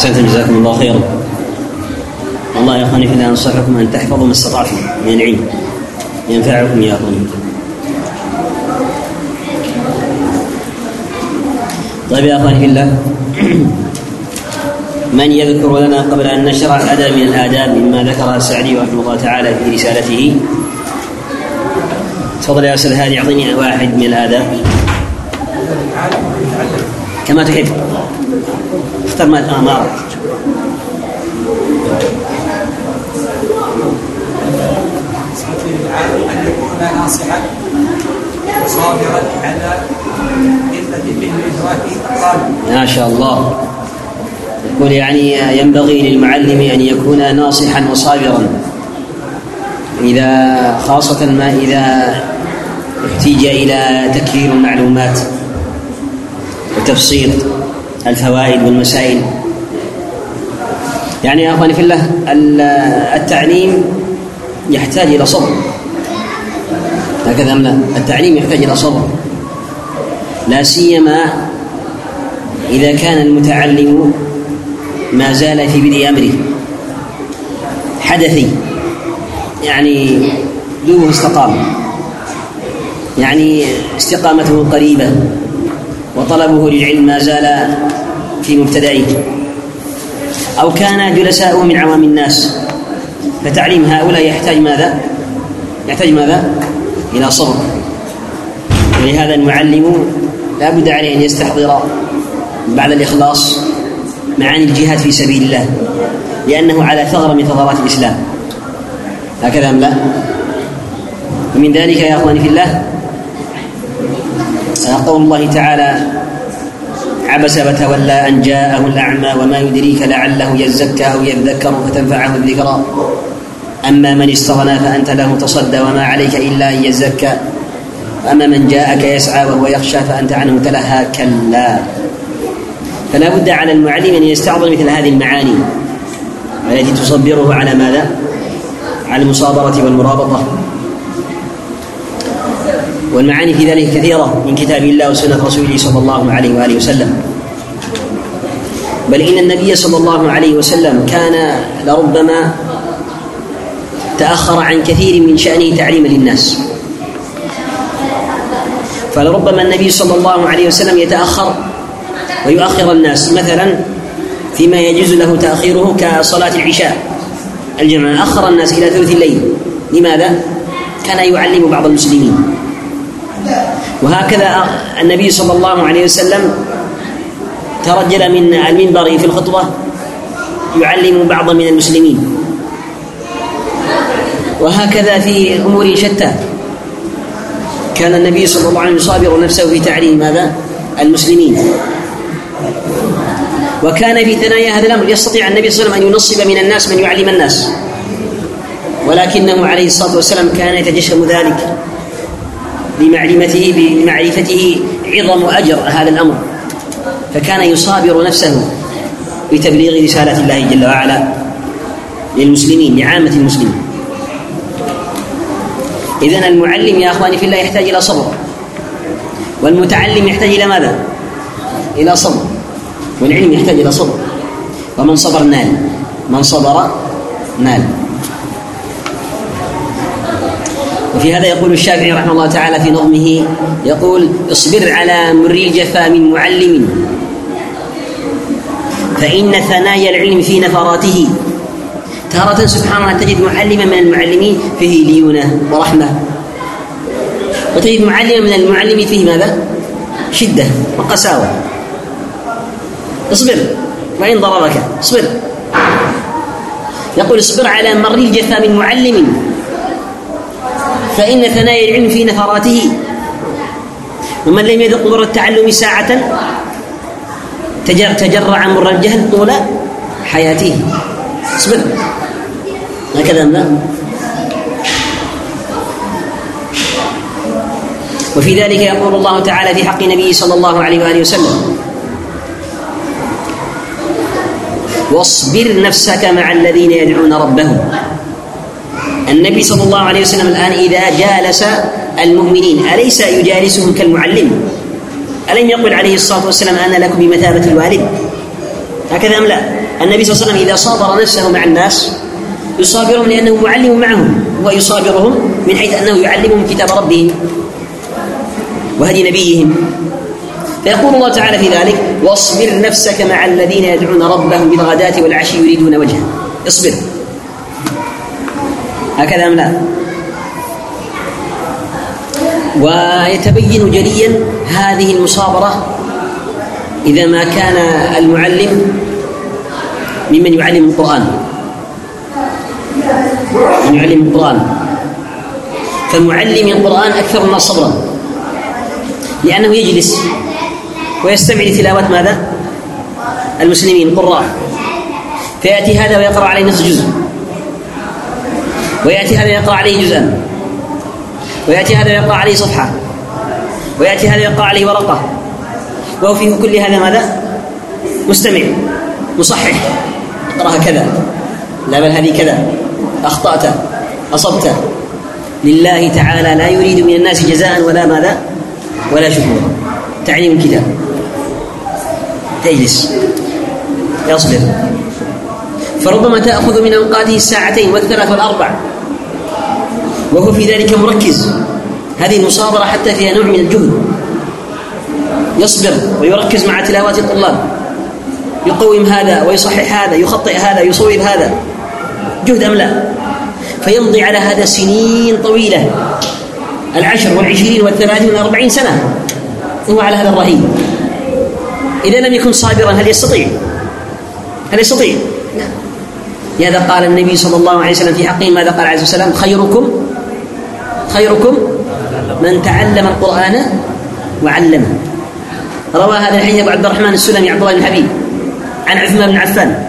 أحسنتم جزاكم الله خيرا. الله يا أخواني في الله أنصحكم أن تحفظوا ما استطعتم من العلم. ينفعكم يا أخواني. طيب يا أخواني في الله. من يذكر لنا قبل أن نشرح هذا من الآداب مما ذكرها السعدي رحمه الله تعالى في رسالته. تفضل يا أستاذ هادي أعطيني واحد من الآداب. كما تحب. محتمل اعمال أن يكون ما شاء الله يقول يعني ينبغي للمعلم أن يكون ناصحا وصابرا. إذا خاصة ما إذا احتيج إلى تكثير المعلومات وتفصيل. الفوائد والمسائل. يعني يا أخواني في الله التعليم يحتاج إلى صبر. هكذا أم لا؟ التعليم يحتاج إلى صبر. لا سيما إذا كان المتعلم ما زال في بدء أمره. حدثي. يعني دوبه استقام. يعني استقامته قريبة. وطلبه للعلم ما زال في مبتدئه أو كان جلساء من عوام الناس فتعليم هؤلاء يحتاج ماذا؟ يحتاج ماذا؟ إلى صبر ولهذا المعلم لا بد عليه أن يستحضر بعد الإخلاص معاني الجهاد في سبيل الله لأنه على ثغرة من ثغرات الإسلام هكذا أم لا؟ ومن ذلك يا إخواني في الله قول الله تعالى عبس وتولى أن جاءه الأعمى وما يدريك لعله يزكى أو يذكر فتنفعه الذكرى. أما من استغنى فأنت له تصدى وما عليك إلا أن يزكى. وأما من جاءك يسعى وهو يخشى فأنت عنه تلهى كلا. فلا بد على المعلم أن يستعظم مثل هذه المعاني التي تصبره على ماذا؟ على المصابرة والمرابطة. والمعاني في ذلك كثيرة من كتاب الله وسنة رسوله صلى الله عليه وآله وسلم. بل إن النبي صلى الله عليه وسلم كان لربما تأخر عن كثير من شأنه تعليما للناس. فلربما النبي صلى الله عليه وسلم يتأخر ويؤخر الناس مثلا فيما يجوز له تأخيره كصلاة العشاء. الجمعة أخر الناس إلى ثلث الليل. لماذا؟ كان يعلم بعض المسلمين. وهكذا النبي صلى الله عليه وسلم ترجل من المنبر في الخطبة يعلم بعضا من المسلمين. وهكذا في أمور شتى. كان النبي صلى الله عليه وسلم يصابر نفسه في تعليم ماذا؟ المسلمين. وكان في ثنايا هذا الأمر يستطيع النبي صلى الله عليه وسلم أن ينصب من الناس من يعلم الناس. ولكنه عليه الصلاة والسلام كان يتجشم ذلك. بمعرفته بمعرفته عظم أجر هذا الأمر. فكان يصابر نفسه بتبليغ رسالة الله جل وعلا للمسلمين لعامة المسلمين. إذن المعلم يا أخواني في الله يحتاج إلى صبر. والمتعلم يحتاج إلى ماذا؟ إلى صبر. والعلم يحتاج إلى صبر. ومن صبر نال. من صبر نال. وفي هذا يقول الشافعي رحمه الله تعالى في نظمه يقول اصبر على مر الجفا من معلم. فإن ثنايا العلم في نفراته. تارة سبحان الله تجد معلما من المعلمين فيه ليونة ورحمة. وتجد معلما من المعلم فيه ماذا؟ شدة وقساوة. اصبر وإن ضربك اصبر. يقول اصبر على مر الجفا من معلم. فإن ثنايا العلم في نفراته. ومن لم يذق مر التعلم ساعة تجرع مر الجهل طول حياته. اصبر. هكذا نعم. وفي ذلك يقول الله تعالى في حق نبي صلى الله عليه وآله وسلم واصبر نفسك مع الذين يدعون ربهم. النبي صلى الله عليه وسلم الآن إذا جالس المؤمنين أليس يجالسهم كالمعلم؟ ألم يقل عليه الصلاة والسلام أنا لكم بمثابة الوالد؟ هكذا أم لا؟ النبي صلى الله عليه وسلم إذا صابر نفسه مع الناس يصابرهم لأنه معلم معهم ويصابرهم من حيث أنه يعلمهم كتاب ربهم وهدي نبيهم. فيقول الله تعالى في ذلك واصبر نفسك مع الذين يدعون ربهم بالغداة والعشي يريدون وجهه. اصبر. هكذا أم لا؟ ويتبين جليا هذه المصابرة إذا ما كان المعلم ممن يعلم القرآن. من يعلم القرآن. فمعلم القرآن أكثر الناس صبرا. لأنه يجلس ويستمع لتلاوة ماذا؟ المسلمين القراء. فيأتي هذا ويقرأ عليه نصف جزء. ويأتي هذا يقرأ عليه جزءا. ويأتي هذا يقرأ عليه صفحة. ويأتي هذا يقرأ عليه ورقة. وهو في كل هذا ماذا؟ مستمع. مصحح. اقرأها كذا. لا بل هذه كذا. أخطأت. أصبت. لله تعالى لا يريد من الناس جزاء ولا ماذا؟ ولا شكورا. تعليم الكتاب. تجلس يصبر. فربما تأخذ من أوقاته الساعتين والثلاث والأربع. وهو في ذلك مركز. هذه مصابرة حتى فيها نوع من الجهد. يصبر ويركز مع تلاوات الطلاب. يقوم هذا ويصحح هذا يخطئ هذا يصوب هذا. جهد أم لا؟ فيمضي على هذا سنين طويلة. العشر والعشرين والثلاثين والأربعين سنة. هو على هذا الرهيب. إذا لم يكن صابرا هل يستطيع؟ هل يستطيع؟ لهذا قال النبي صلى الله عليه وسلم في حقه ماذا قال عليه وسلم خيركم خيركم من تعلم القرآن وعلمه. روى هذا الحديث أبو عبد الرحمن السلمي عبد الله بن حبيب عن عثمان بن عفان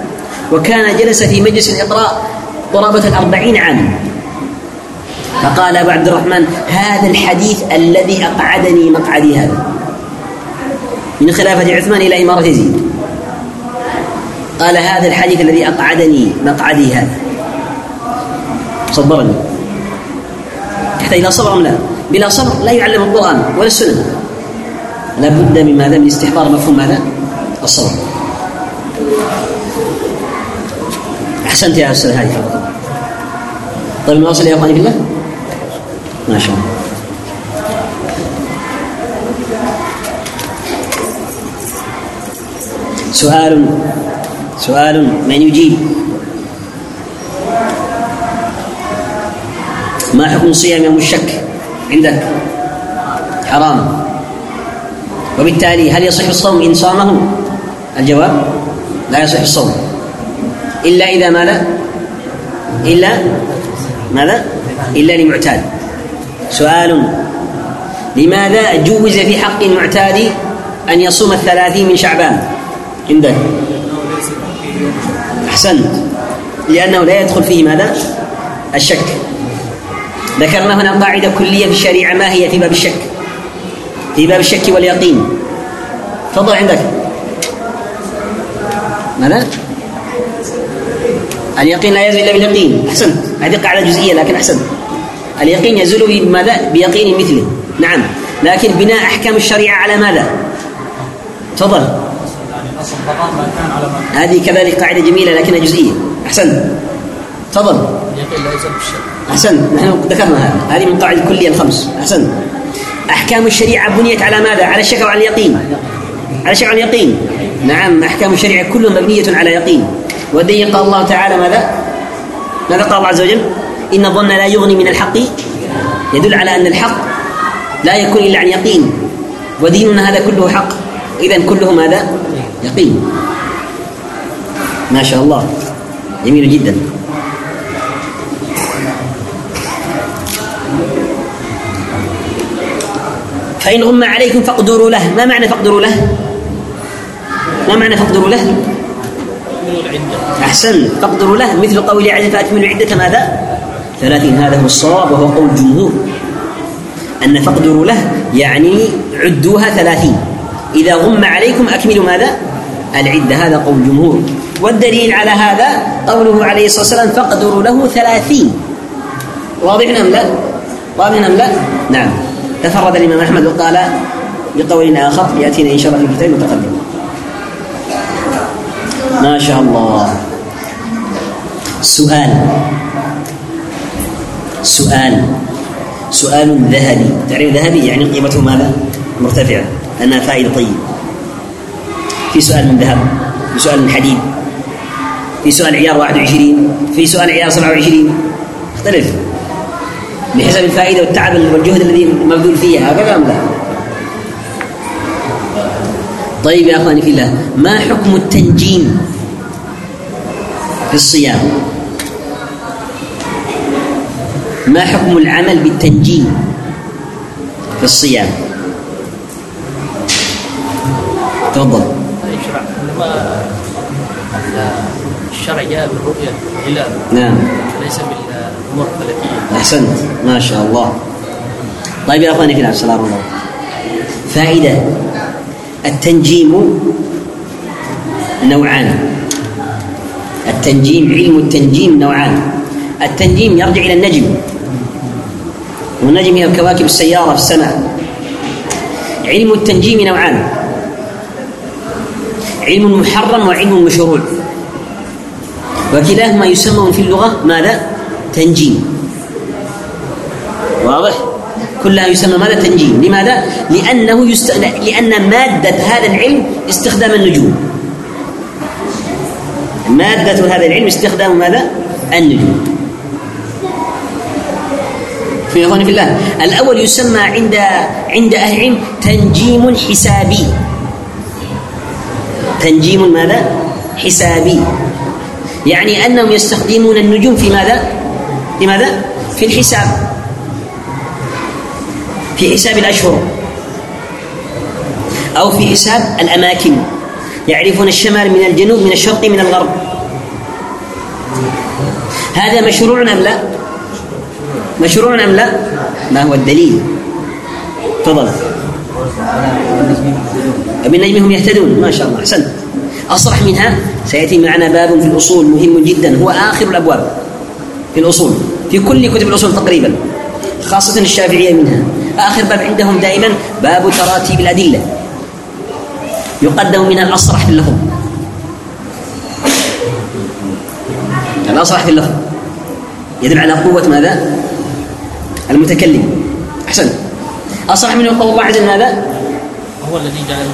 وكان جلس في مجلس الإقراء قرابة الأربعين عاما فقال أبو عبد الرحمن هذا الحديث الذي أقعدني مقعدي هذا. من خلافة عثمان إلى إمارة يزيد قال هذا الحديث الذي أقعدني مقعدي هذا صبرني تحتاج إلى صبر أم لا؟ بلا صبر لا يعلم القرآن ولا السنة لا بد من ماذا؟ من استحضار مفهوم ماذا؟ الصبر أحسنت يا أستاذ هذه طيب نواصل يا أخواني بالله ما شاء الله سؤال سؤال من يجيب؟ ما حكم صيام يوم الشك عندك؟ حرام. وبالتالي هل يصح الصوم إن صامه؟ الجواب لا يصح الصوم. إلا إذا ماذا؟ إلا ماذا؟ إلا لمعتاد. سؤال لماذا جوز في حق المعتاد أن يصوم الثلاثين من شعبان؟ عندك. أحسنت. لأنه لا يدخل فيه ماذا؟ الشك. ذكرنا هنا قاعدة كلية في الشريعة ما هي في باب الشك. في باب الشك واليقين. تفضل عندك. ماذا؟ اليقين لا يزول إلا باليقين. أحسنت. هذه قاعدة جزئية لكن أحسنت. اليقين يزول بماذا؟ بيقين مثله. نعم. لكن بناء أحكام الشريعة على ماذا؟ تفضل. هذه كذلك قاعدة جميلة لكنها جزئية. أحسنت تفضل. أحسنت نحن ذكرنا هذه من قاعدة الكلية الخمس. أحسنت أحكام الشريعة بنيت على ماذا؟ على الشك وعلى اليقين. على الشك وعلى اليقين. نعم أحكام الشريعة كلها مبنية على يقين. وضيق الله تعالى ماذا؟ ماذا قال الله عز وجل؟ إن الظن لا يغني من الحق. يدل على أن الحق لا يكون إلا عن يقين. وديننا هذا كله حق. إذا كله ماذا؟ يقين ما شاء الله جميل جدا فإن غم عليكم فاقدروا له. ما معنى فاقدروا له؟ ما معنى فاقدروا له؟ أحسن. فاقدروا له. مثل قول عز فأكملوا عدة ماذا؟ ثلاثين. هذا هو الصواب وهو قول الجمهور. أن فاقدروا له يعني عدوها ثلاثين. إذا غم عليكم أكملوا ماذا؟ العدة هذا قول جمهور والدليل على هذا قوله عليه الصلاة والسلام فاقدروا له ثلاثين. واضح نعم لا؟ واضح نعم لا؟ نعم. تفرد الإمام أحمد وقال بقول آخر يأتينا إن شاء الله في الكتاب المتقدم. ما شاء الله. سؤال. سؤال. سؤال ذهبي. تعريف ذهبي يعني قيمته ماذا؟ مرتفعة. أنها فائدة طيبة. في سؤال من ذهب في سؤال من حديد في سؤال عيار 21 في سؤال عيار 27 اختلف بحسب الفائدة والتعب والجهد الذي مبذول فيها هكذا أم لا؟ طيب يا أخواني في الله ما حكم التنجيم في الصيام؟ ما حكم العمل بالتنجيم في الصيام؟ تفضل الشرع جاء بالرؤية الهلال نعم وليس بالأمور الفلكية أحسنت ما شاء الله طيب يا أخواني في الله السلام فائدة التنجيم نوعان التنجيم علم التنجيم نوعان التنجيم يرجع إلى النجم والنجم هي الكواكب السيارة في السماء علم التنجيم نوعان علم محرم وعلم مشروع وكلاهما يسمى في اللغة ماذا؟ تنجيم واضح؟ كلها يسمى ماذا؟ تنجيم لماذا؟ لأنه يست... لأن مادة هذا العلم استخدام النجوم مادة هذا العلم استخدام ماذا؟ النجوم في أخواني في الله الأول يسمى عند عند أهل العلم تنجيم حسابي تنجيم ماذا؟ حسابي. يعني أنهم يستخدمون النجوم في ماذا؟ في ماذا؟ في الحساب. في حساب الأشهر. أو في حساب الأماكن. يعرفون الشمال من الجنوب من الشرق من الغرب. هذا مشروع أم لا؟ مشروع أم لا؟ ما هو الدليل؟ تفضل. وبالنجم هم يهتدون. ما شاء الله. احسنت أصرح منها. سيأتي معنا باب في الأصول مهم جدا. هو آخر الأبواب في الأصول. في كل كتب الأصول تقريبا. خاصة الشافعية منها. آخر باب عندهم دائما باب تراتيب الأدلة. يقدم من الأصرح في اللفظ. الأصرح في اللفظ. يدل على قوة ماذا؟ المتكلم. احسنت أصرح منه قول الله عز وجل ماذا؟ هو الذي جعل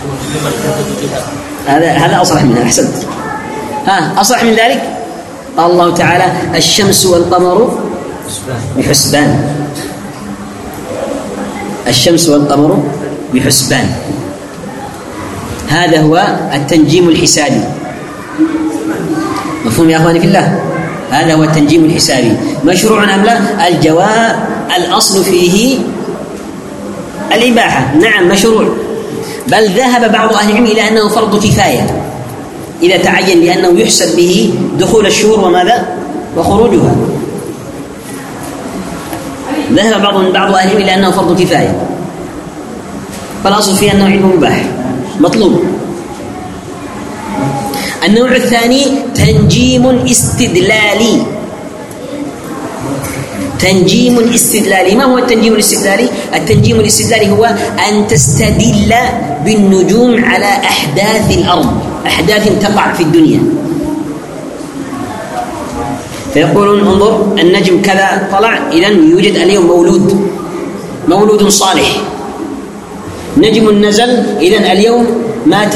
هذا هذا أصرح منها أحسنت. ها أصرح من ذلك. قال الله تعالى الشمس والقمر بحسبان. الشمس والقمر بحسبان. هذا هو التنجيم الحسابي. مفهوم يا أخواني في الله؟ هذا هو التنجيم الحسابي. مشروع أم لا؟ الجواب الأصل فيه الإباحة. نعم مشروع. بل ذهب بعض أهل العلم إلى أنه فرض كفاية. إذا تعين بأنه يحسب به دخول الشهور وماذا؟ وخروجها. ذهب بعض من بعض أهل العلم إلى أنه فرض كفاية. فالأصل فيه أنه علم مباح مطلوب. النوع الثاني تنجيم استدلالي تنجيم الاستدلالي ما هو التنجيم الاستدلالي؟ التنجيم الاستدلالي هو أن تستدل بالنجوم على أحداث الأرض. أحداث تقع في الدنيا. فيقولون انظر النجم كذا طلع إذن يوجد اليوم مولود. مولود صالح. نجم نزل إذن اليوم مات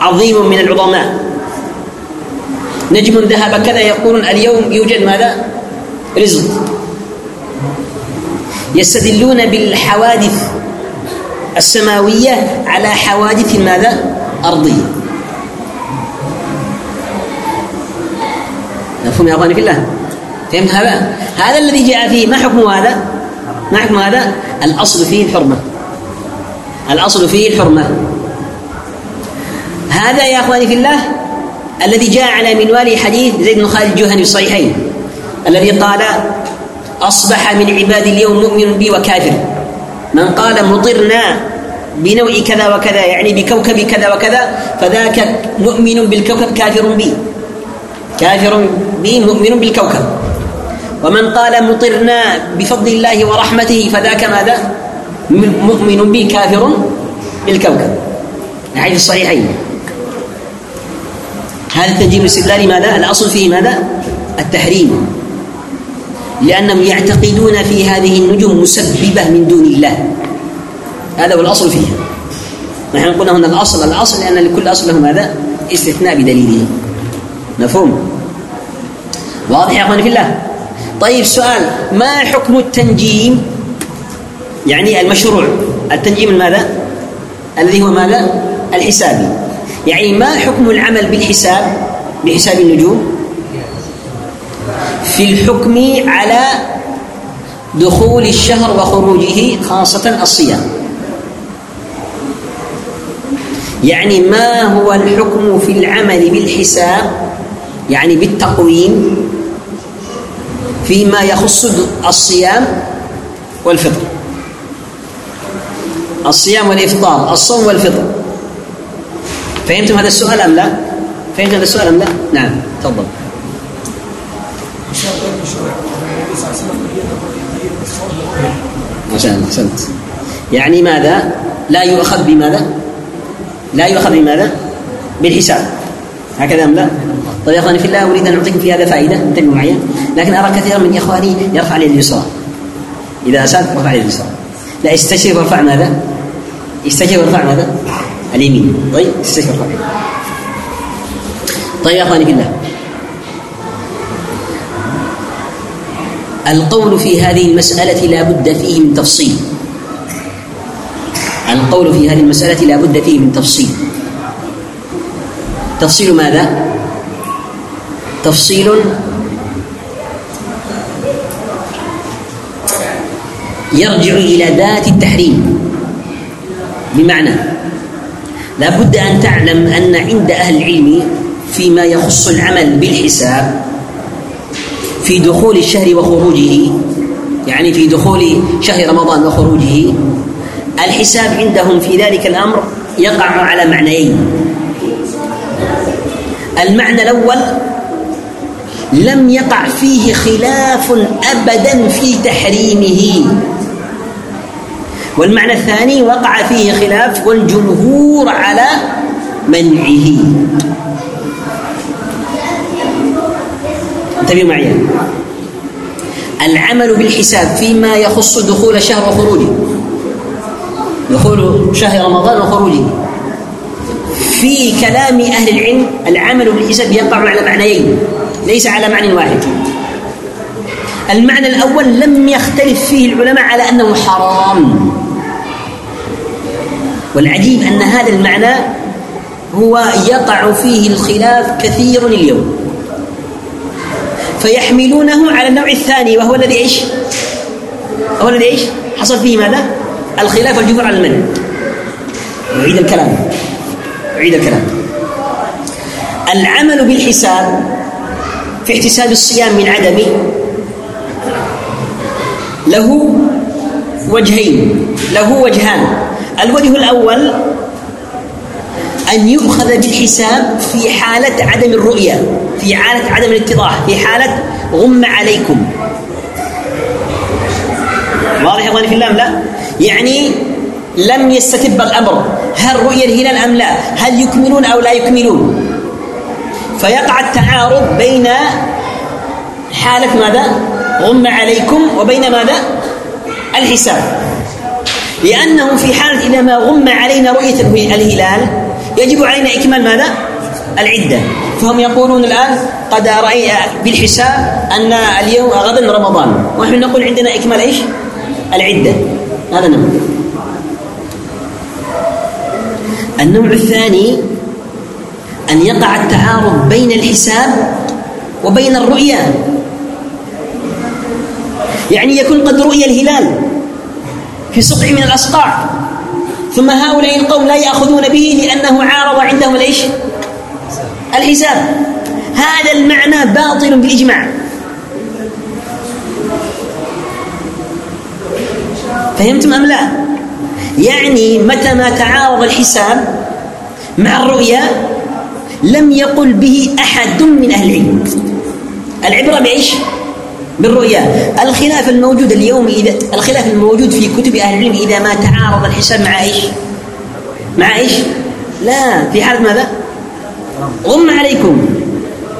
عظيم من العظماء. نجم ذهب كذا يقولون اليوم يوجد ماذا؟ رزق. يستدلون بالحوادث السماوية على حوادث ماذا؟ أرضية. مفهوم يا أخواني في الله؟ فهم هذا؟ هذا الذي جاء فيه ما حكم هذا؟ ما حكم هذا؟ الأصل فيه الحرمة. الأصل فيه الحرمة. هذا يا أخواني في الله الذي جاء على منوال حديث زيد بن خالد الجهني الصحيحين. الذي قال أصبح من عبادي اليوم مؤمن بي وكافر. من قال مطرنا بنوء كذا وكذا يعني بكوكب كذا وكذا فذاك مؤمن بالكوكب كافر بي. كافر بي مؤمن بالكوكب. ومن قال مطرنا بفضل الله ورحمته فذاك ماذا؟ مؤمن بي كافر بالكوكب. الحديث الصحيحين. هذا التنجيم الاستدلالي ماذا؟ الأصل فيه ماذا؟ التحريم. لأنهم يعتقدون في هذه النجوم مسببة من دون الله. هذا هو الأصل فيها. نحن قلنا هنا الأصل الأصل لأن لكل أصل له ماذا؟ استثناء بدليله. مفهوم؟ واضح يا أخواني في الله؟ طيب سؤال ما حكم التنجيم؟ يعني المشروع. التنجيم الماذا الذي هو ماذا؟ الحسابي. يعني ما حكم العمل بالحساب؟ بحساب النجوم؟ فی الحکم علی دخول الشهر وخروجه خاصة الصيام. يعني ما هو الحكم في العمل بالحساب؟ يعني بالتقويم فيما يخص الصيام والفطر. الصيام والإفطار الصوم والفطر. فهمتم هذا السؤال أم لا؟ فهمتم هذا السؤال أم لا؟ نعم تفضل. احسنت احسنت يعني ماذا؟ لا يؤخذ بماذا؟ لا يؤخذ بماذا؟ بالحساب هكذا أم لا؟ طيب يا أخواني في الله أريد أن اعطيكم في هذا فائدة انتبهوا معي لكن أرى كثيرا من إخواني يرفع لي اليسرى إذا اساد رفع لي اليسرى لا استشير وارفع ماذا؟ استشير وارفع ماذا؟ اليمين طيب استشير وارفع طيب يا أخواني في الله القول في هذه المسألة لا بد فيه من تفصيل. القول في هذه المسألة لا بد فيه من تفصيل. تفصيل ماذا؟ تفصيل يرجع إلى ذات التحريم. بمعنى لا بد أن تعلم أن عند أهل العلم فيما يخص العمل بالحساب في دخول الشهر وخروجه يعني في دخول شهر رمضان وخروجه الحساب عندهم في ذلك الأمر يقع على معنيين. المعنى الأول لم يقع فيه خلاف أبدا في تحريمه. والمعنى الثاني وقع فيه خلاف والجمهور على منعه. انتبهوا معي. العمل بالحساب فيما يخص دخول شهر وخروجه دخول شهر رمضان وخروجه. في كلام أهل العلم العمل بالحساب يقع على معنيين ليس على معنى واحد. المعنى الأول لم يختلف فيه العلماء على أنه حرام والعجيب أن هذا المعنى هو يقع فيه الخلاف كثير اليوم. فيحملونه على النوع الثاني وهو الذي إيش؟ هو الذي إيش؟ حصل فيه ماذا؟ الخلاف والجبر على المنع أعيد الكلام أعيد الكلام العمل بالحساب في احتساب الصيام من عدمه له وجهين له وجهان الوجه الأول أن يؤخذ بالحساب في حالة عدم الرؤية في حالة عدم الاتضاح في حالة غم عليكم. واضح يا في اللام لا؟ يعني لم يستتب الأمر. هل رؤية الهلال أم لا؟ هل يكملون أو لا يكملون؟ فيقع التعارض بين حالة ماذا؟ غم عليكم وبين ماذا؟ الحساب. لأنهم في حالة إذا ما غم علينا رؤية الهلال يجب علينا إكمال ماذا؟ العدة. فهم يقولون الآن قد رأي بالحساب أن اليوم غدا رمضان. ونحن نقول عندنا إكمال إيش؟ العدة. هذا نوع النوع الثاني أن يقع التعارض بين الحساب وبين الرؤيا. يعني يكون قد رؤية الهلال في سقع من الأصقاع ثم هؤلاء القوم لا يأخذون به لأنه عارض عندهم الإيش؟ الحساب. هذا المعنى باطل بالإجماع. فهمتم أم لا؟ يعني متى ما تعارض الحساب مع الرؤيا لم يقل به أحد من أهل العلم. العبرة بإيش؟ بالرؤيا. الخلاف الموجود اليوم إذا الخلاف الموجود في كتب أهل العلم إذا ما تعارض الحساب مع إيش؟ مع إيش؟ لا في حالة ماذا؟ غم عليكم.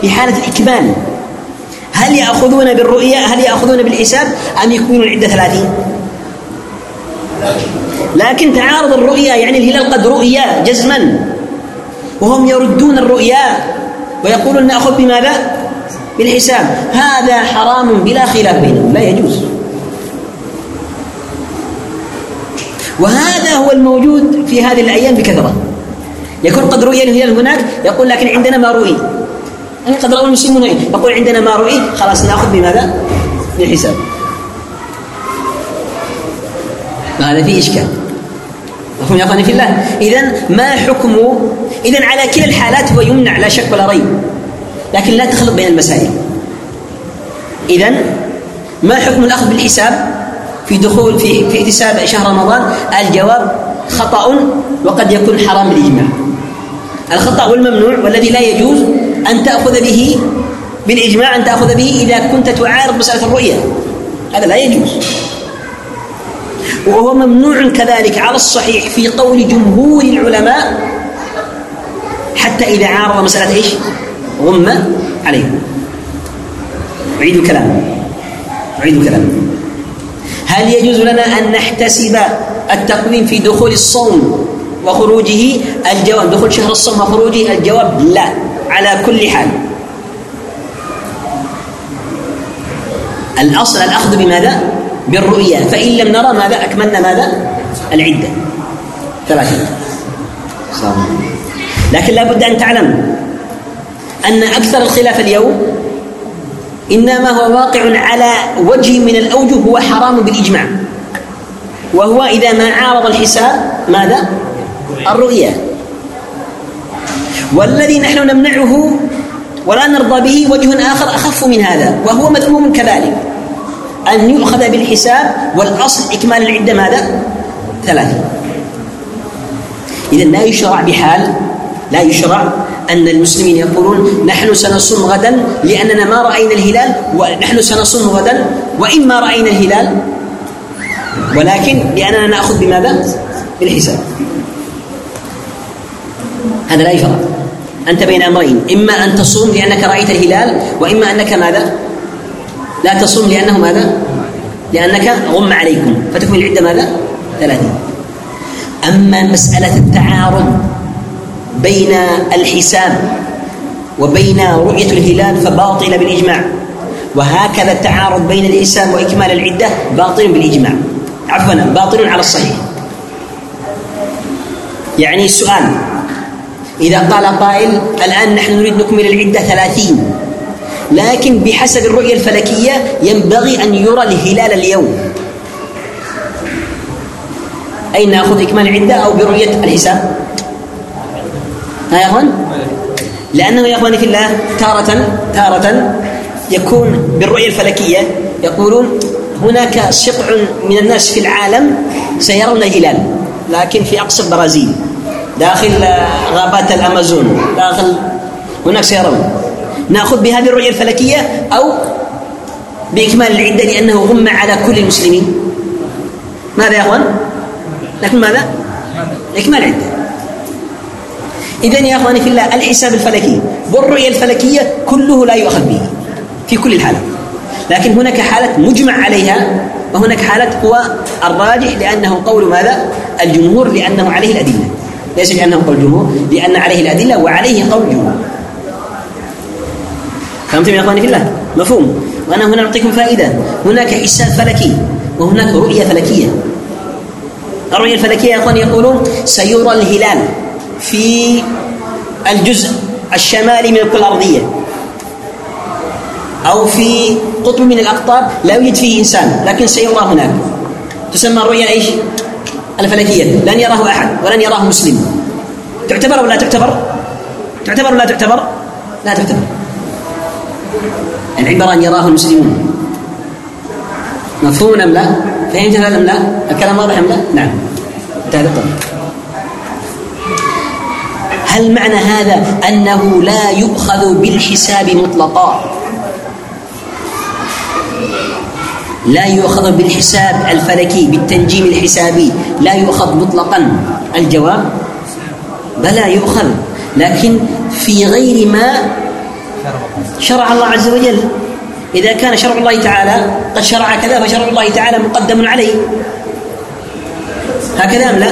في حالة الإكمال هل يأخذون بالرؤيا هل يأخذون بالحساب أم يكونون العدة ثلاثين؟ لكن تعارض الرؤيا يعني الهلال قد رؤيا جزما. وهم يردون الرؤيا ويقولون نأخذ بماذا؟ بالحساب هذا حرام بلا خلاف بينهم. لا يجوز. وهذا هو الموجود في هذه الأيام بكثرة. يكون قد رؤي الهلال هناك يقول لكن عندنا ما رؤي. أنا قد رأى المسلمون يقول عندنا ما رؤي خلاص نأخذ بماذا؟ بالحساب. هذا فيه إشكال. مفهوم يا أخواني في الله؟ إذا ما حكم؟ إذا على كلا الحالات هو يمنع لا شك ولا ريب. لكن لا تخلط بين المسائل. إذا ما حكم الأخذ بالحساب؟ في دخول في في احتساب شهر رمضان الجواب خطأ وقد يكون حرام بالإجماع الخطأ والممنوع والذي لا يجوز أن تأخذ به بالإجماع أن تأخذ به إذا كنت تعارض مسألة الرؤية. هذا لا يجوز. وهو ممنوع كذلك على الصحيح في قول جمهور العلماء حتى إذا عارض مسألة إيش؟ غم عليه أعيد الكلام. أعيد الكلام. هل يجوز لنا أن نحتسب التقويم في دخول الصوم وخروجه؟ الجواب دخول شهر الصوم وخروجه؟ الجواب لا. على كل حال. الأصل الأخذ بماذا؟ بالرؤية. فإن لم نرى ماذا؟ أكملنا ماذا؟ العدة. ثلاثة. لكن لا بد أن تعلم أن أكثر الخلاف اليوم إنما هو واقع على وجه من الأوجه هو حرام بالإجماع وهو إذا ما عارض الحساب ماذا؟ الرؤية والذي نحن نمنعه ولا نرضى به وجه آخر أخف من هذا وهو مذموم كذلك أن يؤخذ بالحساب والأصل إكمال العدة ماذا؟ ثلاثة إذا لا يشرع بحال لا يشرع أن المسلمين يقولون نحن سنصوم غدا لأننا ما رأينا الهلال ونحن سنصوم غدا وإن ما رأينا الهلال ولكن لأننا نأخذ بماذا؟ بالحساب هذا لا يفرق أنت بين أمرين إما أن تصوم لأنك رأيت الهلال وإما أنك ماذا؟ لا تصوم لأنه ماذا؟ لأنك غم عليكم فتكون العدة ماذا؟ ثلاثين أما مسألة التعارض بين الحساب وبين رؤية الهلال فباطل بالإجماع. وهكذا التعارض بين الحساب وإكمال العدة باطل بالإجماع. عفوا باطل على الصحيح. يعني السؤال إذا قال قائل الآن نحن نريد نكمل العدة ثلاثين لكن بحسب الرؤية الفلكية ينبغي أن يرى الهلال اليوم. أين نأخذ إكمال العدة أو برؤية الحساب؟ ها يا أخوان لأنه يا إخواني في الله تارة تارة يكون بالرؤية الفلكية يقولون هناك شقع من الناس في العالم سيرون الهلال لكن في أقصى البرازيل داخل آه، غابات الأمازون داخل هناك سيرون نأخذ بهذه الرؤية الفلكية أو بإكمال العدة لأنه غم على كل المسلمين ماذا يا إخوان؟ لكن ماذا؟ اكمال العدة اذا يا أخواني في الله الحساب الفلكي والرؤية الفلكية كله لا يؤخذ به في كل الحالات. لكن هناك حالة مجمع عليها وهناك حالة هو الراجح لأنه قول ماذا؟ الجمهور لأنه عليه الأدلة. ليس لأنه قول الجمهور لأن عليه الأدلة وعليه قول الجمهور فهمتم يا أخواني في الله؟ مفهوم. وأنا هنا أعطيكم فائدة. هناك حساب فلكي وهناك رؤية فلكية. الرؤية الفلكية يا أخواني يقولون سيرى الهلال. في الجزء الشمالي من الكرة الأرضية أو في قطب من الأقطاب لا يوجد فيه إنسان لكن سيرى هناك تسمى الرؤيه إيش؟ الفلكية لن يراه أحد ولن يراه مسلم تعتبر ولا تعتبر؟ تعتبر ولا تعتبر؟ لا تعتبر العبره ان يراه المسلمون مفهوم أم لا؟ فهمت هذا ام لا؟ الكلام واضح أم لا؟ نعم انتهى هل معنى هذا أنه لا يؤخذ بالحساب مطلقا؟ لا يؤخذ بالحساب الفلكي بالتنجيم الحسابي لا يؤخذ مطلقا. الجواب؟ بلى يؤخذ لكن في غير ما شرع الله عز وجل. إذا كان شرع الله تعالى قد شرع كذا فشرع الله تعالى مقدم عليه. هكذا أم لا؟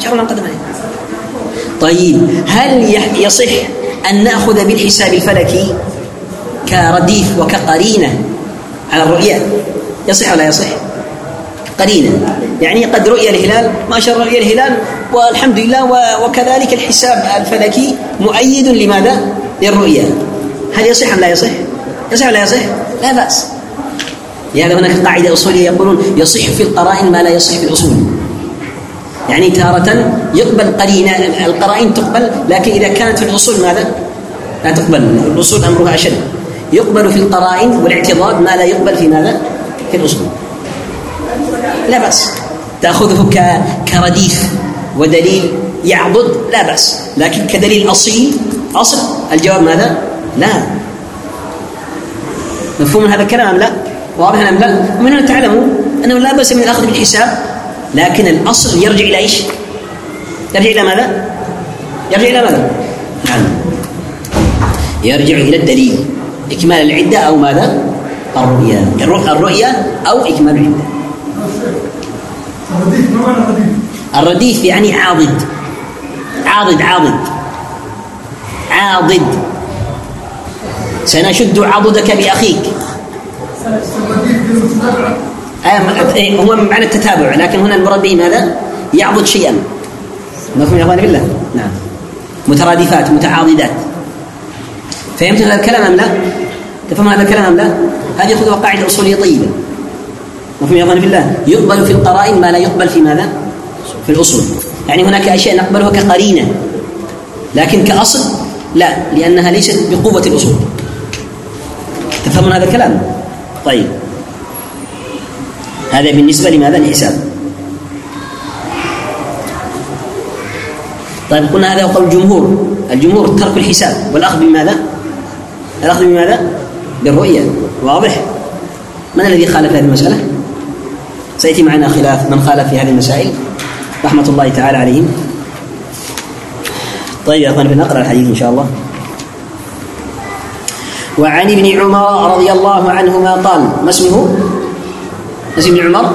شرع الله مقدم عليه. طيب هل يصح أن نأخذ بالحساب الفلكي كرديف وكقرينة على الرؤية؟ يصح ولا يصح؟ قرينة. يعني قد رؤية الهلال ما شاء رؤية الهلال والحمد لله وكذلك الحساب الفلكي مؤيد لماذا؟ للرؤية. هل يصح أم لا يصح؟ يصح ولا يصح؟ لا بأس. لهذا هناك قاعدة أصولية يقولون يصح في القرائن ما لا يصح في الأصول. يعني تارة يقبل قرينة القرائن تقبل لكن إذا كانت في الأصول ماذا؟ لا تقبل الأصول أمرها أشد يقبل في القرائن والاعتضاد ما لا يقبل في ماذا؟ في الأصول لا بأس تأخذه كرديف ودليل يعضد لا بأس لكن كدليل أصيل أصل الجواب ماذا؟ لا مفهوم هذا الكلام لا واضح أم لا؟ ومن هنا تعلموا أنه لا بأس من الأخذ بالحساب لكن الأصل يرجع إلى إيش؟ يرجع إلى ماذا؟ يرجع إلى ماذا؟ نعم. يرجع إلى الدليل. إكمال العدة أو ماذا؟ الرؤية الرؤية أو إكمال العدة. الرديف ما معنى الرديث الرديث يعني عاضد. عاضد عاضد. عاضد. سنشد عضدك بأخيك. آه، إيه، هو معنى التتابع لكن هنا المراد به ماذا؟ يعبد شيئا مفهوم يا اخوان بالله؟ نعم مترادفات متعاضدات فهمت هذا الكلام أم لا؟ تفهم هذا الكلام أم لا؟ هذه خذوا قاعدة أصولية طيبة مفهوم يا اخوان بالله؟ يقبل في القرائن ما لا يقبل في ماذا؟ في الأصول يعني هناك أشياء نقبلها كقرينة لكن كأصل لا لأنها ليست بقوة الأصول تفهمون هذا الكلام؟ طيب هذا بالنسبة لماذا الحساب طيب قلنا هذا قول الجمهور الجمهور ترك الحساب والأخذ بماذا الأخذ بماذا بالرؤية واضح من الذي خالف هذه المسألة سيأتي معنا خلاف من خالف في هذه المسائل رحمة الله تعالى عليهم طيب يا أخوان بنقرأ الحديث إن شاء الله وعن ابن عمر رضي الله عنهما قال ما اسمه ناس ابن عمر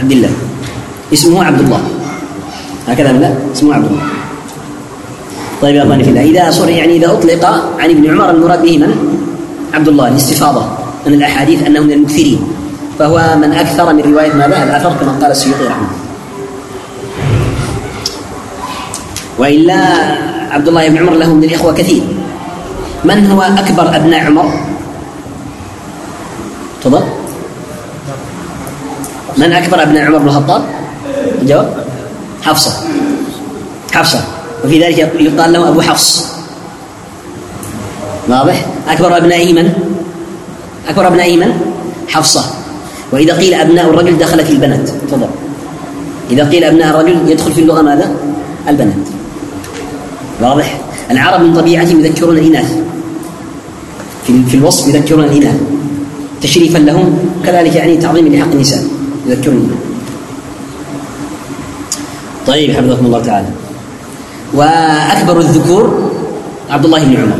عبد الله اسمه عبد الله هكذا لا اسمه عبد الله طيب يا اخواني في الله اذا صر يعني اذا اطلق عن ابن عمر المراد به من؟ عبد الله الاستفاضه من الاحاديث انه من المكثرين فهو من أكثر من روايه ماذا؟ الاثر كما قال السيوطي رحمه الله والا عبد الله بن عمر له من الاخوه كثير من هو اكبر ابناء عمر؟ تفضل من أكبر ابن عمر بن الخطاب؟ الجواب حفصة. حفصة. وفي ذلك يقال له أبو حفص. واضح؟ أكبر أبناء من؟ أكبر أبناء من؟ حفصة. وإذا قيل أبناء الرجل دخل في البنات. تفضل. إذا قيل أبناء الرجل يدخل في اللغة ماذا؟ البنات. واضح؟ العرب من طبيعتهم يذكرون الإناث. في الوصف يذكرون الإناث. تشريفا لهم كذلك يعني تعظيم لحق النساء. ذكرونا طيب حفظكم الله تعالى. وأكبر الذكور عبد الله بن عمر.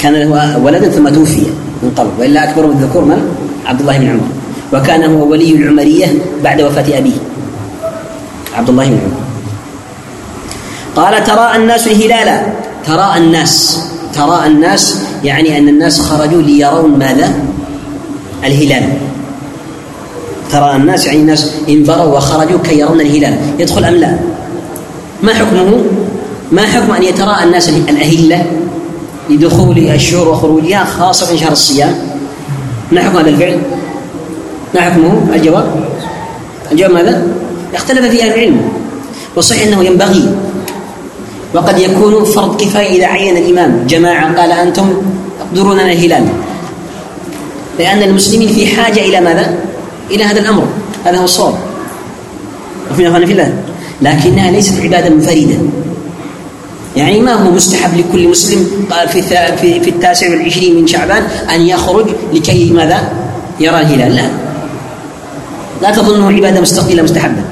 كان له ولدا ثم توفي من قبل وإلا أكبر الذكور من؟ عبد الله بن عمر. وكان هو ولي العمرية بعد وفاة أبيه. عبد الله بن عمر. قال تراءى الناس هلالا. تراءى الناس. تراءى الناس يعني أن الناس خرجوا ليرون ماذا؟ الهلال. ترى الناس يعني الناس انبروا وخرجوا كي يرون الهلال. يدخل أم لا؟ ما حكمه؟ ما حكم أن يتراءى الناس الأهلة لدخول الشهور وخروجها خاصة من شهر الصيام؟ ما حكم هذا الفعل؟ ما حكمه؟ الجواب؟ الجواب ماذا؟ اختلف في أهل العلم. وصحيح أنه ينبغي وقد يكون فرض كفاية إذا عين الإمام. جماعة قال أنتم تقدرون الهلال. لأن المسلمين في حاجة إلى ماذا؟ إلى هذا الأمر هذا هو الصواب. وفي نفعنا في الله. لكنها ليست عبادة منفردة. يعني ما هو مستحب لكل مسلم قال في في في التاسع والعشرين من شعبان أن يخرج لكي ماذا؟ يرى الهلال. لا. لا تظنه عبادة مستقلة مستحبة.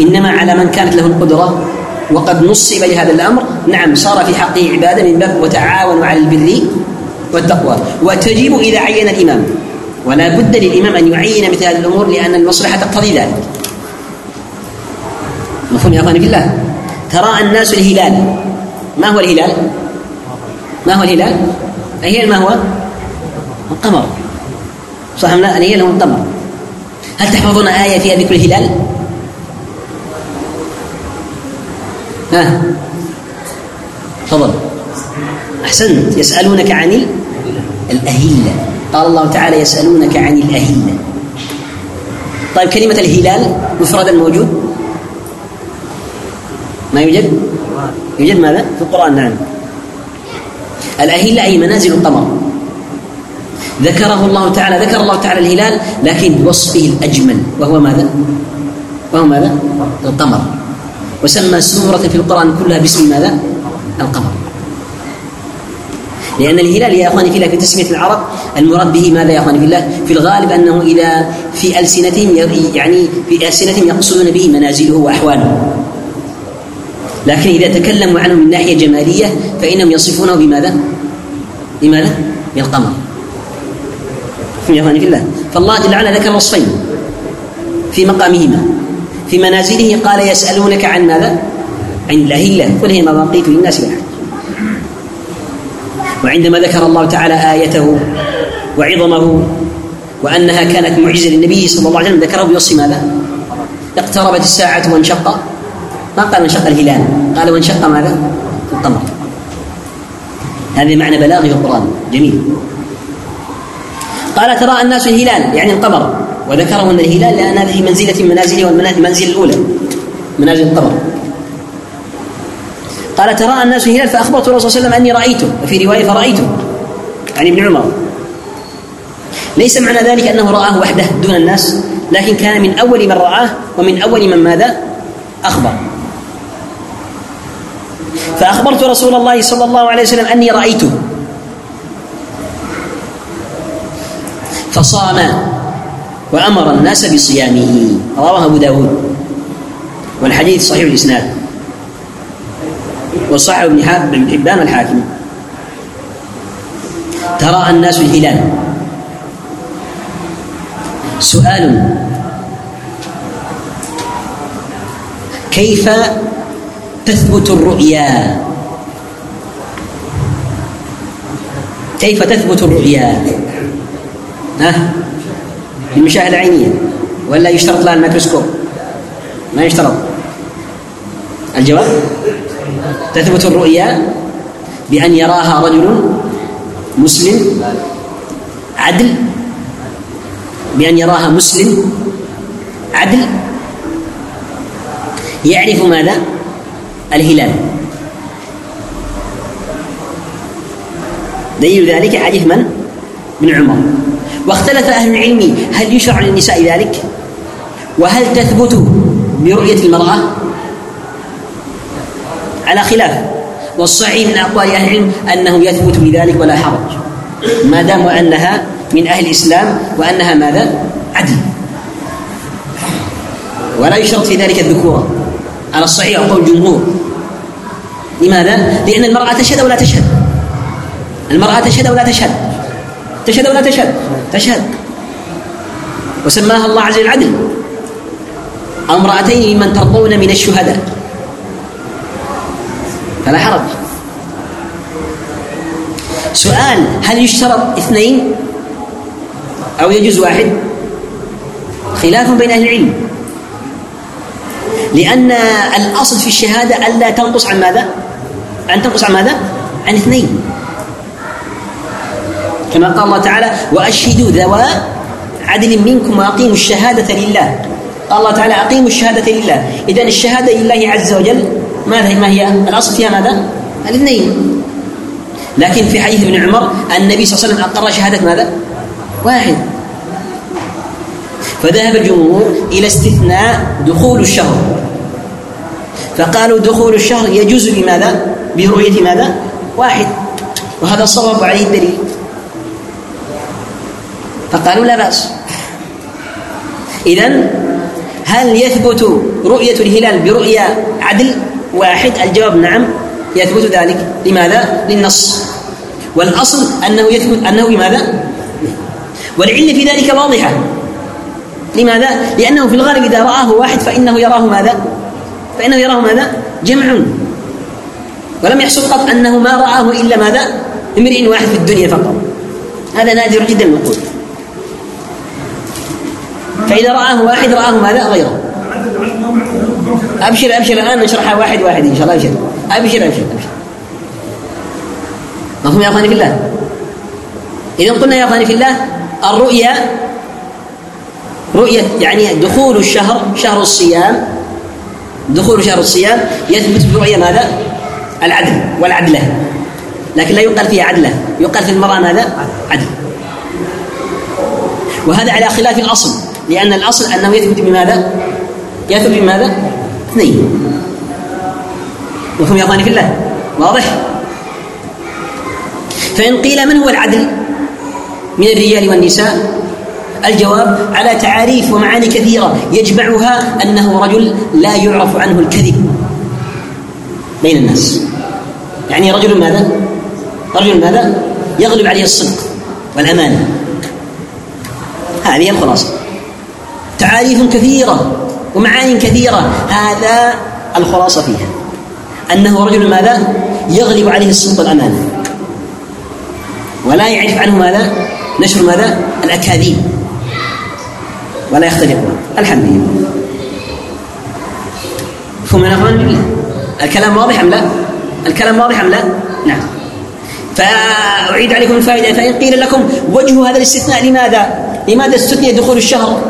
إنما على من كانت له القدرة وقد نصب لهذا الأمر. نعم صار في حقه عبادة من باب وتعاونوا على البر والتقوى. وتجب اذا عين الإمام. ولا بد للإمام أن يعين مثل هذه الأمور لأن المصلحة تقتضي ذلك. مفهوم يا أخواني بالله؟ ترى الناس الهلال. ما هو الهلال؟ ما هو الهلال؟ الهلال ما هو؟ القمر. صح لا؟ الهلال هو القمر. هل تحفظون آية فيها ذكر الهلال؟ ها. تفضل. أحسنت. يسألونك عن الأهلة. قال الله تعالى يسألونك عن الأهلة طيب كلمة الهلال مفردا موجود؟ ما يوجد؟ يوجد ماذا؟ في القرآن نعم. الأهلة أي منازل القمر. ذكره الله تعالى ذكر الله تعالى الهلال لكن بوصفه الأجمل وهو ماذا؟ وهو ماذا؟ القمر. وسمى سورة في القرآن كلها باسم ماذا؟ القمر. لأن الهلال يا إخواني في الله في تسمية العرب المراد به ماذا يا إخواني في الله؟ في الغالب أنه إذا في ألسنتهم يعني في ألسنتهم يقصدون به منازله وأحواله. لكن إذا تكلموا عنه من ناحية جمالية فإنهم يصفونه بماذا؟ بماذا؟ بالقمر. يا إخواني في الله؟ فالله جل وعلا ذكر وصفين في مقامهما. في منازله قال يسألونك عن ماذا؟ عن الأهلة. قل هي مواقيت للناس بالحق. وعندما ذكر الله تعالى آيته وعظمه وأنها كانت معجزة للنبي صلى الله عليه وسلم ذكره بوصف ماذا؟ اقتربت الساعة وانشق. ما قال وانشق الهلال؟ قال وانشق ماذا؟ القمر. هذا معنى بلاغي القرآن. جميل. قال ترى الناس الهلال يعني القمر. وذكره أن الهلال لأن هذه منزلة من منازله والمنازل المنزل الأولى. منازل القمر. قال تراءى الناس هلال فأخبرت الرسول صلى الله عليه وسلم أني رأيته وفي رواية فرأيته. عن ابن عمر. ليس معنى ذلك أنه رآه وحده دون الناس لكن كان من أول من رآه ومن أول من ماذا؟ أخبر. فأخبرت رسول الله صلى الله عليه وسلم أني رأيته. فصام وأمر الناس بصيامه. رواه أبو داود. والحديث صحيح الإسناد. وصححه ابن حبان الحاكم. ترى الناس الهلال. سؤال كيف تثبت الرؤيا؟ كيف تثبت الرؤيا؟ ها؟ المشاهد العينية. ولا يشترط لها الميكروسكوب. ما يشترط. الجواب؟ تثبت الرؤيا بأن يراها رجل مسلم عدل بأن يراها مسلم عدل. يعرف ماذا؟ الهلال. دليل ذلك حديث من؟ من عمر. واختلف أهل العلم هل يشرع للنساء ذلك؟ وهل تثبت برؤية المرأة؟ على خلاف. والصحيح من أقوال أهل العلم أنه يثبت بذلك ولا حرج. ما دام أنها من أهل الإسلام وأنها ماذا؟ عدل. ولا يشرط في ذلك الذكورة على الصحيح قول الجمهور. لماذا؟ لأن المرأة تشهد ولا تشهد. المرأة تشهد ولا تشهد. تشهد ولا تشهد. تشهد. وسماها الله عز وجل عدل. امرأتين ممن ترضون من الشهداء. فلا حرج. سؤال هل يشترط اثنين؟ أو يجوز واحد؟ خلاف بين أهل العلم. لأن الأصل في الشهادة ألا تنقص عن ماذا؟ أن تنقص عن ماذا؟ عن اثنين. كما قال الله تعالى وأشهدوا ذوى عدل منكم وأقيموا الشهادة لله. قال الله تعالى أقيموا الشهادة لله. إذن الشهادة لله عز وجل ماذا ما هي الأصل فيها ماذا؟ الاثنين لكن في حديث ابن عمر النبي صلى الله عليه وسلم أقر شهادة ماذا؟ واحد فذهب الجمهور إلى استثناء دخول الشهر فقالوا دخول الشهر يجوز بماذا؟ برؤية ماذا؟ واحد وهذا الصواب عليه الدليل فقالوا لا بأس اذا هل يثبت رؤية الهلال برؤية عدل واحد الجواب نعم يثبت ذلك لماذا؟ للنص والأصل أنه يثبت أنه لماذا؟ والعلة في ذلك واضحة لماذا؟ لأنه في الغالب إذا رآه واحد فإنه يراه ماذا؟ فإنه يراه ماذا؟ جمع ولم يحصل قط أنه ما رآه إلا ماذا؟ امرئ واحد في الدنيا فقط هذا نادر جدا نقول فإذا رآه واحد رآه ماذا؟ غيره أبشر أبشر الآن نشرحها واحد واحد إن شاء الله أبشر أبشر أبشر, أبشر. مفهوم يا أخواني في الله إذا قلنا يا أخواني في الله الرؤيا رؤية يعني دخول الشهر شهر الصيام دخول شهر الصيام يثبت برؤية ماذا؟ العدل والعدلة لكن لا يقال فيها عدلة يقال في المرأة ماذا؟ عدل وهذا على خلاف الأصل لأن الأصل أنه يثبت بماذا؟ يثبت بماذا؟ اثنين وهم يا في الله؟ واضح؟ فإن قيل من هو العدل؟ من الرجال والنساء؟ الجواب على تعاريف ومعاني كثيرة. يجمعها أنه رجل لا يعرف عنه الكذب بين الناس. يعني رجل ماذا؟ رجل ماذا؟ يغلب عليه الصدق والأمانة. هذه الخلاصة. تعاريف كثيرة. ومعاني كثيرة. هذا الخلاصة فيها. أنه رجل ماذا؟ يغلب عليه السلطة الأمانة ولا يعرف عنه ماذا؟ نشر ماذا؟ الأكاذيب. ولا يختلف. الحمد لله. فهمنا أخوان؟ بالله الكلام واضح أم لا؟ الكلام واضح أم لا؟ نعم. فأعيد عليكم الفائدة. فإن قيل لكم وجه هذا الاستثناء لماذا؟ لماذا استثني دخول الشهر؟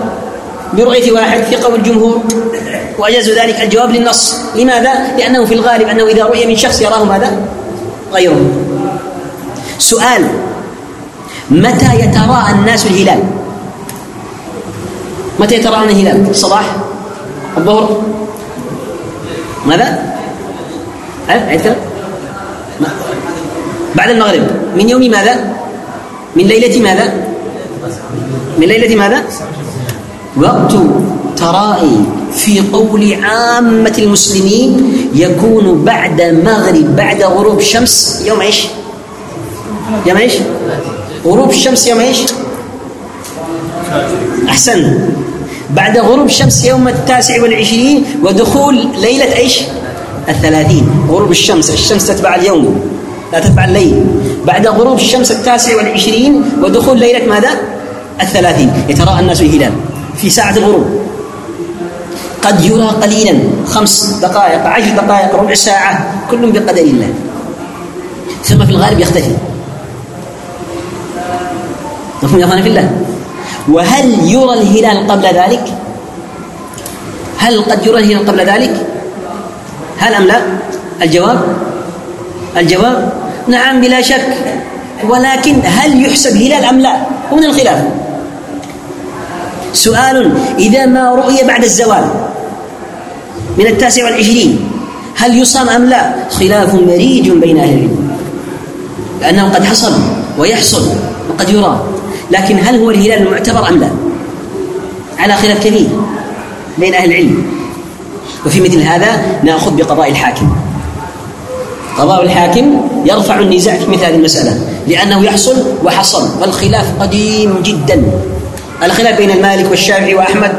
برؤية واحد ثقة الجمهور وأجاز ذلك الجواب للنص لماذا؟ لأنه في الغالب أنه إذا رؤي من شخص يراه ماذا؟ غيره سؤال متى يتراءى الناس الهلال؟ متى يتراءى الهلال؟ الصباح؟ الظهر؟ ماذا؟ عدت بعد المغرب من يوم ماذا؟ من ليلة ماذا؟ من ليلة ماذا؟ وقت ترائي في قول عامة المسلمين يكون بعد مغرب بعد غروب شمس يوم عيش؟ يوم عيش؟ غروب الشمس يوم عيش؟ أحسن. بعد غروب الشمس يوم التاسع والعشرين ودخول ليلة عيش؟ الثلاثين. غروب الشمس الشمس تتبع اليوم. لا تتبع الليل. بعد غروب الشمس التاسع والعشرين ودخول ليلة ماذا؟ الثلاثين. يتراءى الناس الهلال في ساعة الغروب قد يرى قليلا خمس دقائق عشر دقائق ربع ساعة كل بقدر الله ثم في الغالب يختفي مفهوم يا اخوان في الله وهل يرى الهلال قبل ذلك؟ هل قد يرى الهلال قبل ذلك؟ هل أم لا؟ الجواب الجواب نعم بلا شك ولكن هل يحسب هلال أم لا؟ ومن الخلاف سؤال إذا ما رؤي بعد الزوال من التاسع والعشرين هل يصام أم لا؟ خلاف مريج بين أهل العلم. لأنه قد حصل ويحصل وقد يرى لكن هل هو الهلال المعتبر أم لا؟ على خلاف كبير بين أهل العلم. وفي مثل هذا نأخذ بقضاء الحاكم. قضاء الحاكم يرفع النزاع في مثل هذه المسألة لأنه يحصل وحصل والخلاف قديم جداً. الخلاف بين المالك والشافعي وأحمد.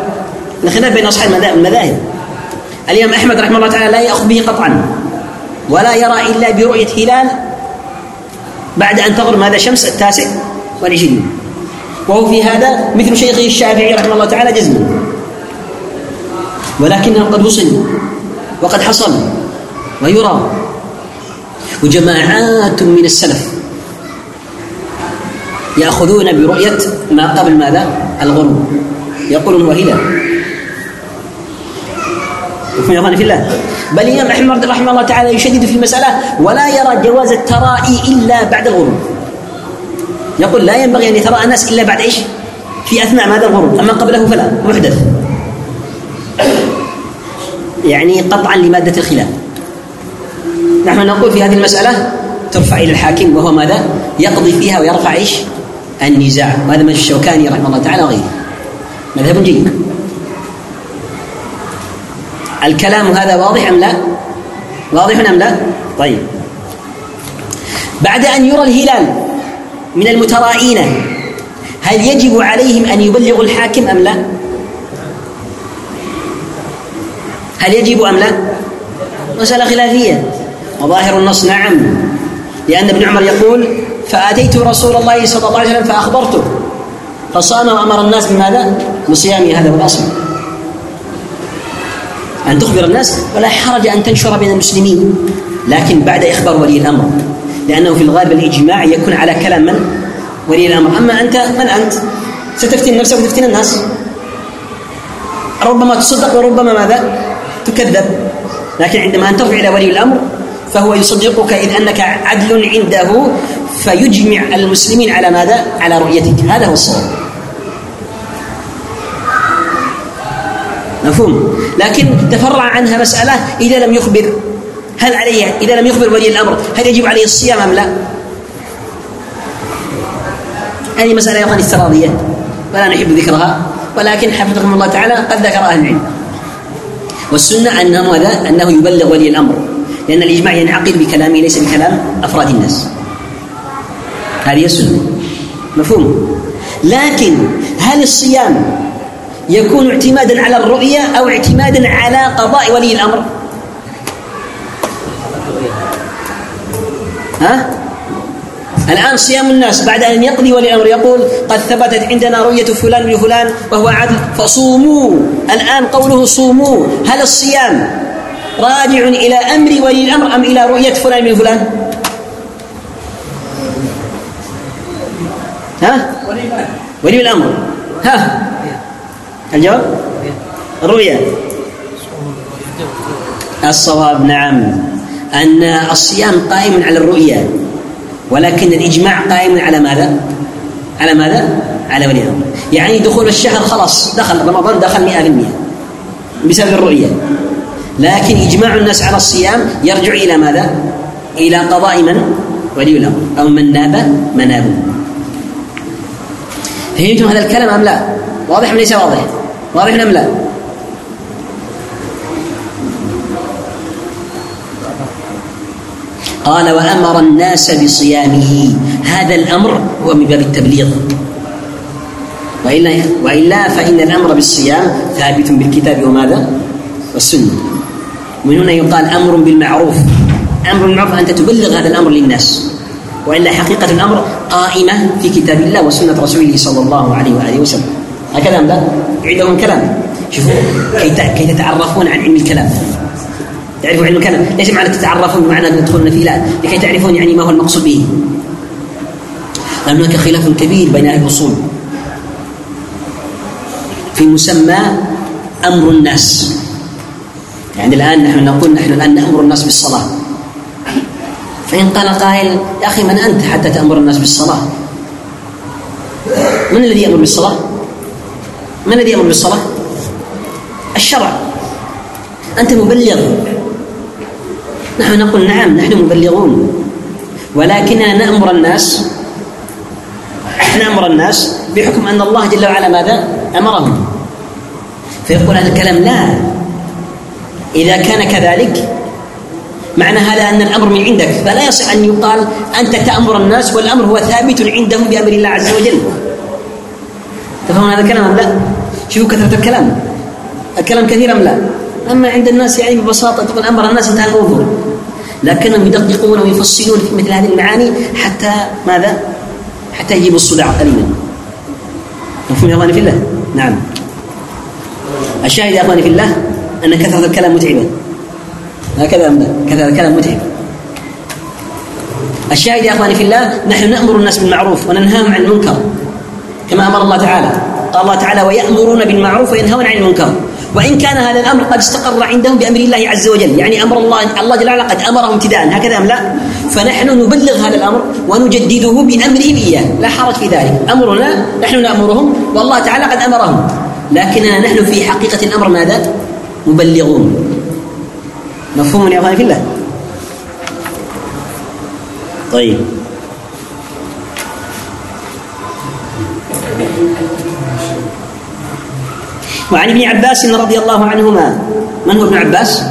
الخلاف بين أصحاب المذاهب الإمام أحمد رحمه الله تعالى لا يأخذ به قطعا ولا يرى إلا برؤية هلال بعد أن تغرب هذا شمس التاسع والعشرين. وهو في هذا مثل شيخه الشافعي رحمه الله تعالى جزما ولكنه قد وصل وقد حصل ويرى. وجماعات من السلف يأخذون برؤية ما قبل ماذا؟ الغروب يقولون وهلال يا في الله بل الإمام أحمد رحمه الله تعالى يشدد في المسألة ولا يرى جواز الترائي إلا بعد الغروب يقول لا ينبغي أن يتراءى الناس إلا بعد إيش؟ في أثناء ماذا الغروب أما قبله فلا محدث يعني قطعا لمادة الخلاف نحن نقول في هذه المسألة ترفع إلى الحاكم وهو ماذا؟ يقضي فيها ويرفع إيش؟ النزاع وهذا مذهب الشوكاني رحمه الله تعالى غيره مذهب جيد. الكلام هذا واضح أم لا؟ واضح أم لا؟ طيب. بعد أن يرى الهلال من المترائين هل يجب عليهم أن يبلغوا الحاكم أم لا؟ هل يجب أم لا؟ مسألة خلافية. وظاهر النص نعم. لأن ابن عمر يقول فأتيت رسول الله صلى الله عليه وسلم فأخبرته فصام وأمر الناس بماذا؟ بصيام هذا الأصل أن تخبر الناس ولا حرج أن تنشر بين المسلمين لكن بعد إخبار ولي الأمر لأنه في الغالب الإجماع يكون على كلام من؟ ولي الأمر أما أنت من أنت؟ ستفتن نفسك وتفتن الناس ربما تصدق وربما ماذا؟ تكذب لكن عندما أن ترجع إلى ولي الأمر فهو يصدقك إذ أنك عدل عنده فيجمع المسلمين على ماذا؟ على رؤيتك. هذا هو الصواب. مفهوم؟ لكن تفرع عنها مسألة إذا لم يخبر. هل عليه إذا لم يخبر ولي الأمر هل يجب عليه الصيام أم لا؟ هذه مسألة يا أخواني استراضية ولا نحب ذكرها. ولكن حفظكم الله تعالى قد ذكر أهل العلم. والسنة أنه أنه يبلغ ولي الأمر. لأن الإجماع ينعقد بكلامه ليس بكلام أفراد الناس. هذه السنة. مفهوم؟ لكن هل الصيام يكون اعتمادا على الرؤية أو اعتمادا على قضاء ولي الأمر؟ ها؟ الآن صيام الناس بعد أن يقضي ولي الأمر يقول قد ثبتت عندنا رؤية فلان بفلان وهو عدل فصوموا. الآن قوله صوموا. هل الصيام راجع إلى أمر ولي الأمر أم إلى رؤية فلان من فلان؟ ها؟ ولي الأمر. ها؟ الجواب؟ الرؤيه الصواب نعم. أن الصيام قائم على الرؤية. ولكن الإجماع قائم على ماذا؟ على ماذا؟ على ولي الأمر. يعني دخول الشهر خلاص دخل رمضان دخل 100% بسبب الرؤية. لكن إجماع الناس على الصيام يرجع إلى ماذا؟ إلى قضاء من؟ ولي الأمر أو من ناب منابه فهمتم هذا الكلام أم لا؟ واضح أم ليس واضح؟ واضح أم لا؟ قال وأمر الناس بصيامه هذا الأمر هو من باب التبليغ وإلا, وإلا فإن الأمر بالصيام ثابت بالكتاب وماذا؟ والسنة ومن هنا يقال أمر بالمعروف. أمر بالمعروف أنت تبلغ هذا الأمر للناس. وإلا حقيقة الأمر قائمة في كتاب الله وسنة رسوله صلى الله عليه وآله وسلم. هكذا لا؟ يعيدوا كلام شوفوا كي تتعرفون عن علم الكلام. تعرفوا علم الكلام. ليس معنى تتعرفون؟ معنى تدخلون فيه؟ لا. لكي تعرفون يعني ما هو المقصود به. لأن هناك خلاف كبير بين أهل الأصول. في مسمى أمر الناس. يعني الآن نحن نقول نحن الآن نأمر الناس بالصلاة. فإن قال قائل يا أخي من أنت حتى تأمر الناس بالصلاة؟ من الذي يأمر بالصلاة؟ من الذي يأمر بالصلاة؟ الشرع. أنت مبلغ. نحن نقول نعم نحن مبلغون. ولكننا نأمر الناس نأمر الناس بحكم أن الله جل وعلا ماذا؟ أمرهم. فيقول هذا الكلام لا. إذا كان كذلك معنى هذا أن الأمر من عندك فلا يصح أن يقال أنت تأمر الناس والأمر هو ثابت عندهم بأمر الله عز وجل تفهمون هذا الكلام أم لا؟ شوفوا كثرة الكلام الكلام كثير أم لا؟ أما عند الناس يعني ببساطة تقول أمر الناس انتهى الموضوع لكنهم يدققون ويفصلون في مثل هذه المعاني حتى ماذا؟ حتى يجيبوا الصداع قليلا مفهوم يا إخواني في الله؟ نعم الشاهد يا إخواني في الله أن كثرة الكلام متعبة هكذا أم لا؟ كثرة الكلام متعبة الشاهد يا أخواني في الله نحن نأمر الناس بالمعروف وننهاهم عن المنكر كما أمر الله تعالى. قال الله تعالى ويأمرون بالمعروف وينهون عن المنكر. وإن كان هذا الأمر قد استقر عندهم بأمر الله عز وجل يعني أمر الله الله جل وعلا قد أمرهم ابتداء. هكذا أم لا؟ فنحن نبلغ هذا الأمر ونجدده بامرهم اياه لا حرج في ذلك. أمرنا نحن نأمرهم والله تعالى قد أمرهم. لكننا نحن في حقيقة الأمر ماذا؟ يبلغون مفهوم يا أخواني في الله طيب وعن ابن عباس رضي الله عنهما من هو ابن عباس؟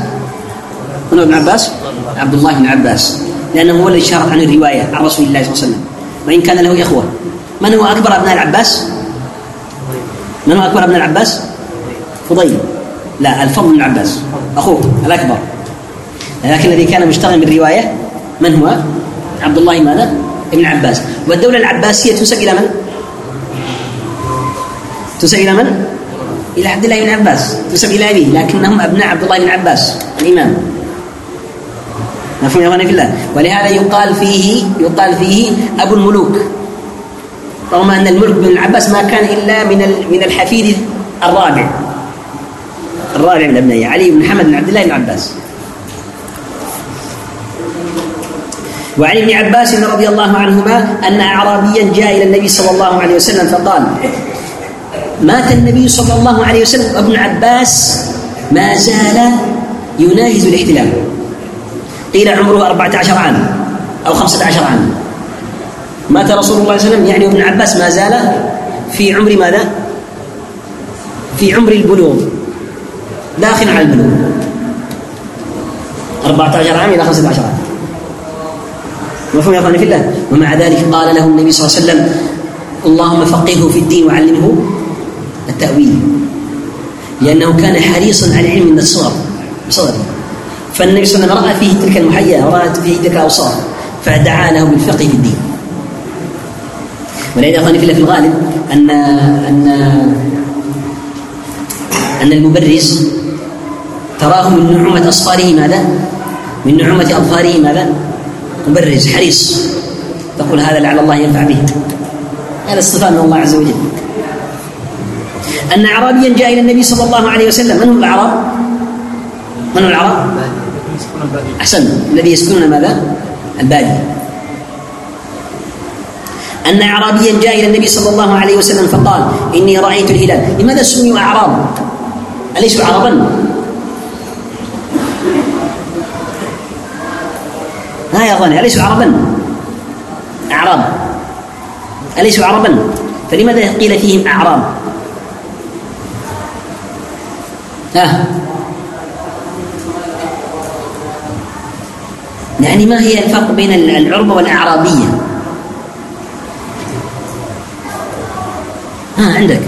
من هو ابن عباس؟ عبد الله بن عباس لأنه هو الذي شهرت عن الرواية عن رسول الله صلى الله عليه وسلم وإن كان له إخوة من هو أكبر أبناء العباس؟ من هو أكبر أبناء العباس؟ فضيل لا الفضل بن عباس أخوه الأكبر لكن الذي كان مشتغلا بالرواية من هو؟ عبد الله ماذا؟ ابن عباس والدولة العباسية تنسب إلى من؟ تنسب إلى من؟ إلى عبد الله بن عباس تنسب إلى أبيه لكنهم أبناء عبد الله بن عباس الإمام مفهوم يا أخواني في الله ولهذا يقال فيه يقال فيه أبو الملوك رغم أن الملك بن العباس ما كان إلا من من الحفيد الرابع الرابع من أبنائه علي بن حمد بن عبد الله بن عباس. وعن ابن عباس رضي الله عنهما أن أعرابيا جاء إلى النبي صلى الله عليه وسلم فقال مات النبي صلى الله عليه وسلم وابن عباس ما زال يناهز الاحتلال. قيل عمره 14 عام أو 15 عام. مات رسول الله صلى الله عليه وسلم يعني ابن عباس ما زال في عمر ماذا؟ في عمر البلوغ. داخل على البلوغ 14 عام إلى 15 عام. مفهوم يا أخواني في الله. ومع ذلك قال له النبي صلى الله عليه وسلم اللهم فقهه في الدين وعلمه التأويل. لأنه كان حريصا على العلم من الصغر صغر. فالنبي صلى الله عليه وسلم رأى فيه تلك المحيا ورأت فيه تلك الأوصاف فدعا له بالفقه في الدين. ولهذا أخواني في الله في الغالب أن أن أن المبرز تراه من نعومة أصفاره ماذا؟ من نعومة أظفاره ماذا؟ مبرز حريص تقول هذا لعل الله ينفع به هذا الصفاء من الله عز وجل أن أعرابيا جاء إلى النبي صلى الله عليه وسلم من هم الأعراب؟ من هم الأعراب؟ أحسن الذي يسكنون ماذا؟ البادية أن أعرابيا جاء إلى النبي صلى الله عليه وسلم فقال إني رأيت الهلال لماذا سمي أعراب؟ أليسوا عربا؟ ما يرضونه أليسوا عربا؟ أعراب. أليسوا عربا؟ فلماذا قيل فيهم أعراب؟ ها؟ يعني ما هي الفرق بين العربة والأعرابية؟ ها عندك.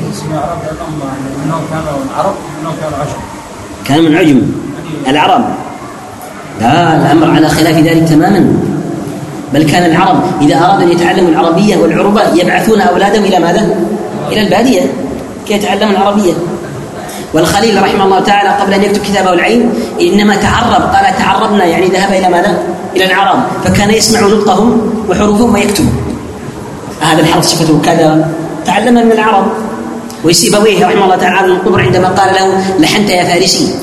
كانوا من عجم. الأعراب لا الأمر على خلاف ذلك تماما. بل كان العرب إذا أرادوا أن يتعلموا العربية والعربة يبعثون أولادهم إلى ماذا؟ إلى البادية كي يتعلموا العربية. والخليل رحمه الله تعالى قبل أن يكتب كتابه العين إنما تعرب قال تعربنا يعني ذهب إلى ماذا؟ إلى العرب. فكان يسمع نطقهم وحروفهم ويكتب. هذا الحرف صفته كذا. تعلم من العرب. ويسيبويه رحمه الله تعالى القبر عندما قال له لحنت يا فارسي.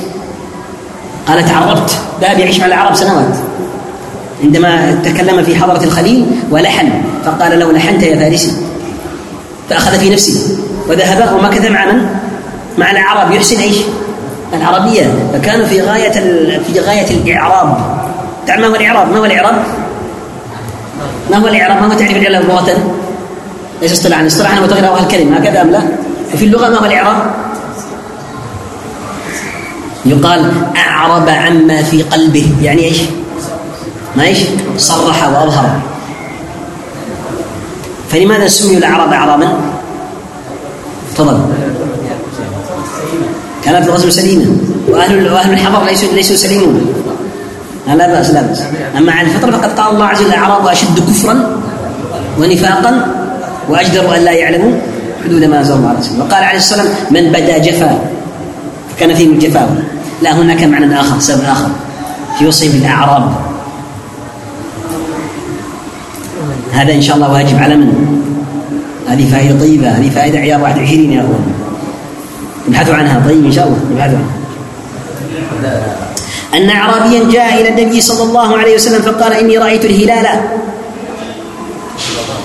قال تعرفت باب يعيش مع العرب سنوات عندما تكلم في حضرة الخليل ولحن فقال له لحنت يا فارسي فأخذ في نفسه وذهب ومكث مع من؟ مع العرب يحسن إيش؟ العربية فكانوا في غاية في غاية الإعراب تعال ما هو الإعراب؟ ما هو الإعراب؟ ما هو الإعراب؟ ما هو تعريف الإعراب لغة؟ ليس اصطلاحا اصطلاحا متغير أو الكلمة هكذا أم لا؟ وفي اللغة ما هو الإعراب؟ يقال أعرب عما في قلبه. يعني إيش؟ ما إيش؟ صرح وأظهر. فلماذا سمي الأعراب أعرابا تفضل. كانت الغزو سليمة وأهل وأهل الحضر ليسوا ليسوا سليمون. لا بأس لا بأس. أما عن الفطر فقد قال الله عز وجل الأعراب أشد كفرا ونفاقا وأجدر أن لا يعلموا حدود ما أنزل الله على وقال عليه السلام من بدا جفا كان فيه من الجفاوة لا هناك معنى آخر سبب آخر. يوصي بالأعراب. هذا إن شاء الله واجب على من؟ هذه فائدة طيبة هذه فائدة عيار 21 يا أخوان. ابحثوا عنها. طيب إن شاء الله ابحثوا عنها. أن أعرابيا جاء إلى النبي صلى الله عليه وسلم فقال إني رأيت الهلال.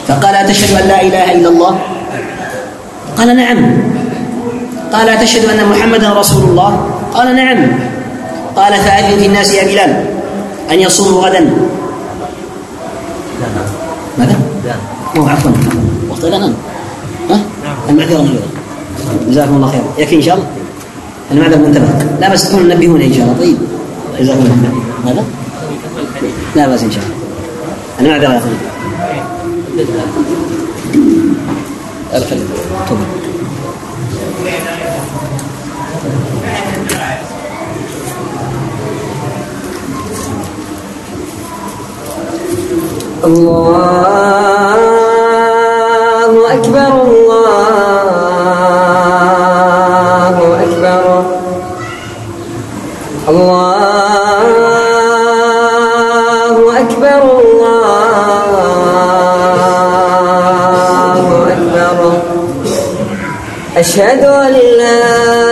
فقال أتشهد أن لا إله إلا الله؟ قال نعم. قال أتشهد أن محمدا رسول الله. قال نعم. قال فأذن في الناس يا بلال أن يصوموا غدا. ماذا؟ أوه عفوا. وقت الأذان ها؟ المعذرة جزاكم الله خيرا. يكفي إن شاء الله؟ المعذرة منتبه لا بس تكون منبهون إن شاء الله. طيب. جزاكم الله خيرا. ماذا؟ لا بأس إن شاء الله. المعذرة يا خليل الخليل. تفضل الله أكبر الله أكبر. الله أكبر اللہ اکبر أشهد أن لا